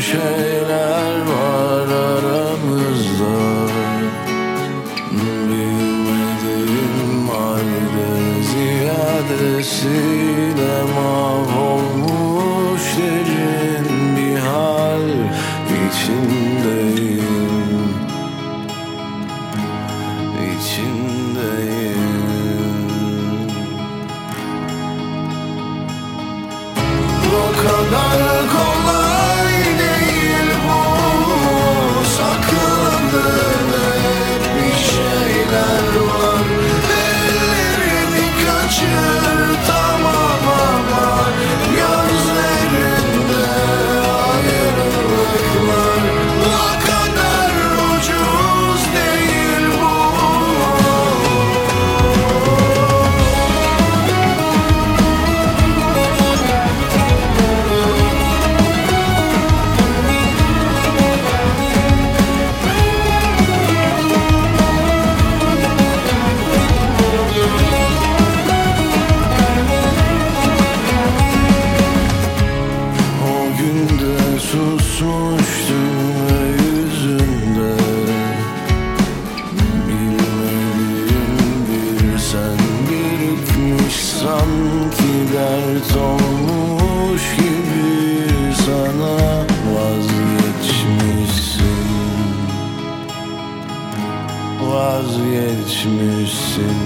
şeyler var aramızda. Bilmediğim halde ziyadesiyle mahvolmuş derin bir hal içindeyim. İçindeyim. O kadar should sanki dert olmuş gibi sana vazgeçmişsin. Vazgeçmişsin